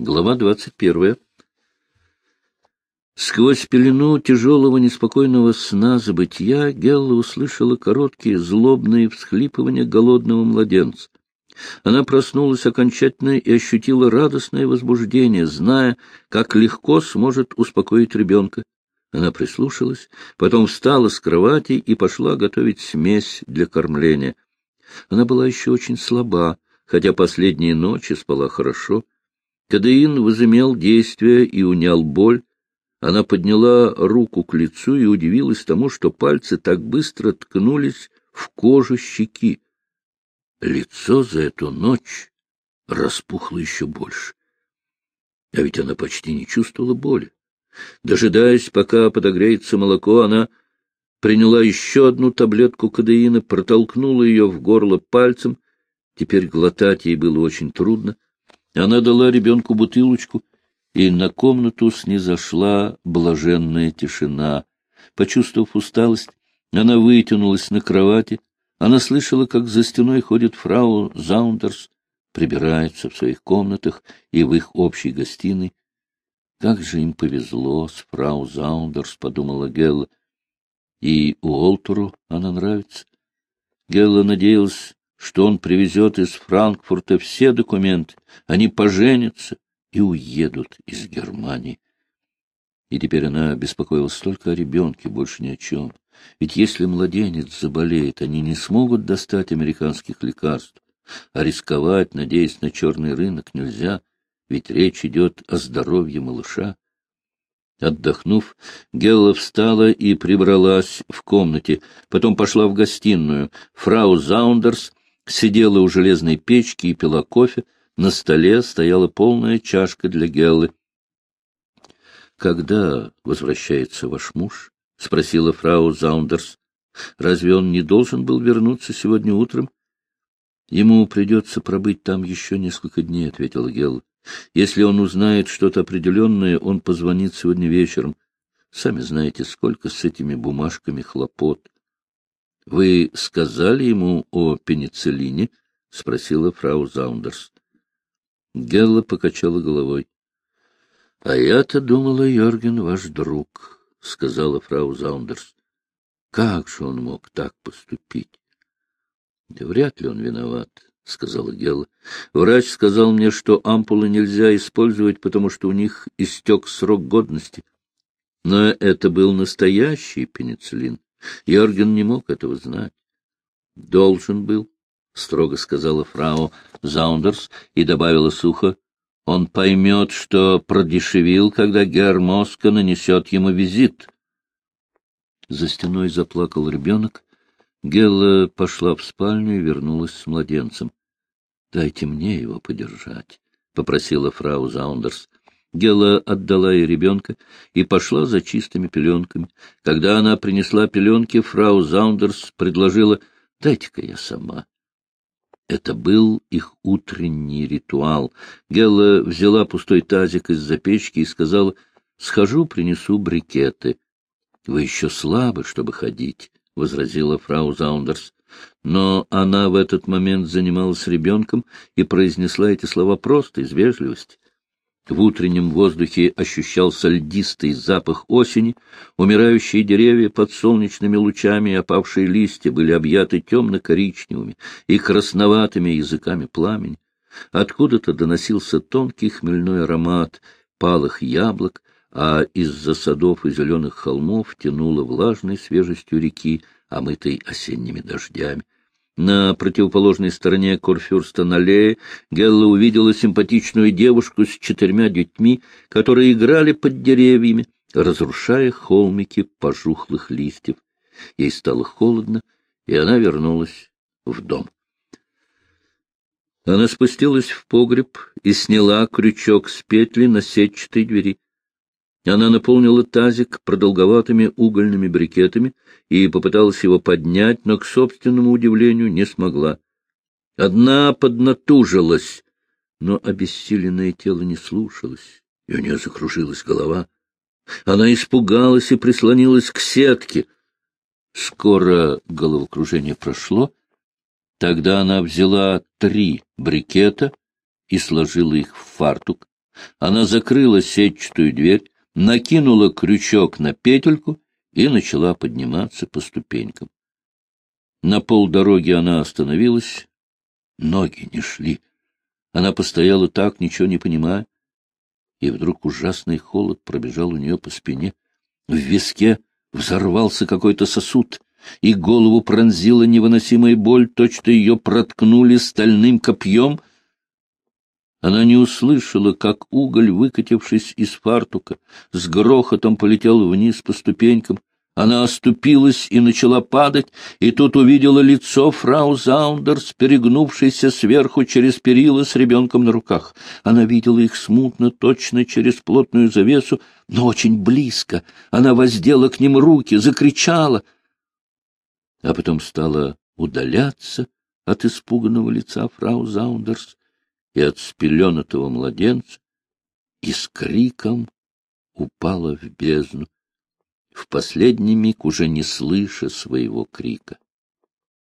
Глава двадцать первая. Сквозь пелену тяжелого неспокойного сна забытья Гелла услышала короткие злобные всхлипывания голодного младенца. Она проснулась окончательно и ощутила радостное возбуждение, зная, как легко сможет успокоить ребенка. Она прислушалась, потом встала с кровати и пошла готовить смесь для кормления. Она была еще очень слаба, хотя последние ночи спала хорошо. Кадеин возымел действие и унял боль. Она подняла руку к лицу и удивилась тому, что пальцы так быстро ткнулись в кожу щеки. Лицо за эту ночь распухло еще больше. А ведь она почти не чувствовала боли. Дожидаясь, пока подогреется молоко, она приняла еще одну таблетку кадеина, протолкнула ее в горло пальцем. Теперь глотать ей было очень трудно. Она дала ребенку бутылочку, и на комнату снизошла блаженная тишина. Почувствовав усталость, она вытянулась на кровати. Она слышала, как за стеной ходит фрау Заундерс, прибирается в своих комнатах и в их общей гостиной. Как же им повезло с фрау Заундерс, — подумала Гелла. И Уолтеру она нравится. Гелла надеялась, что он привезет из Франкфурта все документы, они поженятся и уедут из Германии. И теперь она беспокоилась только о ребенке, больше ни о чем. Ведь если младенец заболеет, они не смогут достать американских лекарств. А рисковать, надеясь на черный рынок, нельзя, ведь речь идет о здоровье малыша. Отдохнув, Гелла встала и прибралась в комнате, потом пошла в гостиную. Фрау Заундерс сидела у железной печки и пила кофе, на столе стояла полная чашка для Геллы. — Когда возвращается ваш муж? — спросила фрау Заундерс. — Разве он не должен был вернуться сегодня утром? — Ему придется пробыть там еще несколько дней, — ответила Гелла. — Если он узнает что-то определенное, он позвонит сегодня вечером. Сами знаете, сколько с этими бумажками хлопот. — Вы сказали ему о пенициллине? — спросила фрау Заундерс. Гелла покачала головой. — А я-то думала, Йорген ваш друг, — сказала фрау Заундерс. — Как же он мог так поступить? — Да вряд ли он виноват, — сказала Гелла. — Врач сказал мне, что ампулы нельзя использовать, потому что у них истек срок годности. Но это был настоящий пенициллин. Йорген не мог этого знать. Должен был, — строго сказала фрау Заундерс и добавила сухо. Он поймет, что продешевил, когда Герр Моска нанесет ему визит. За стеной заплакал ребенок. Гелла пошла в спальню и вернулась с младенцем. — Дайте мне его подержать, — попросила фрау Заундерс. Гела отдала ей ребенка и пошла за чистыми пеленками. Когда она принесла пеленки, фрау Заундерс предложила «Дайте-ка я сама». Это был их утренний ритуал. Гелла взяла пустой тазик из-за печки и сказала «Схожу, принесу брикеты». «Вы еще слабы, чтобы ходить», — возразила фрау Заундерс. Но она в этот момент занималась ребенком и произнесла эти слова просто из вежливости. В утреннем воздухе ощущался льдистый запах осени, умирающие деревья под солнечными лучами и опавшие листья были объяты темно-коричневыми и красноватыми языками пламени. Откуда-то доносился тонкий хмельной аромат палых яблок, а из-за садов и зеленых холмов тянуло влажной свежестью реки, омытой осенними дождями. На противоположной стороне Корфюрста Налея Гелла увидела симпатичную девушку с четырьмя детьми, которые играли под деревьями, разрушая холмики пожухлых листьев. Ей стало холодно, и она вернулась в дом. Она спустилась в погреб и сняла крючок с петли на сетчатой двери. Она наполнила тазик продолговатыми угольными брикетами и попыталась его поднять, но, к собственному удивлению, не смогла. Одна поднатужилась, но обессиленное тело не слушалось, и у нее закружилась голова. Она испугалась и прислонилась к сетке. Скоро головокружение прошло. Тогда она взяла три брикета и сложила их в фартук. Она закрыла сетчатую дверь, накинула крючок на петельку и начала подниматься по ступенькам. На полдороги она остановилась, ноги не шли. Она постояла так, ничего не понимая, и вдруг ужасный холод пробежал у нее по спине. В виске взорвался какой-то сосуд, и голову пронзила невыносимая боль, точно ее проткнули стальным копьем. Она не услышала, как уголь, выкатившись из фартука, с грохотом полетел вниз по ступенькам. Она оступилась и начала падать, и тут увидела лицо фрау Заундерс, перегнувшейся сверху через перила с ребенком на руках. Она видела их смутно, точно через плотную завесу, но очень близко. Она воздела к ним руки, закричала, а потом стала удаляться от испуганного лица фрау Заундерс и от спеленатого младенца, и с криком упала в бездну в последний миг уже не слыша своего крика.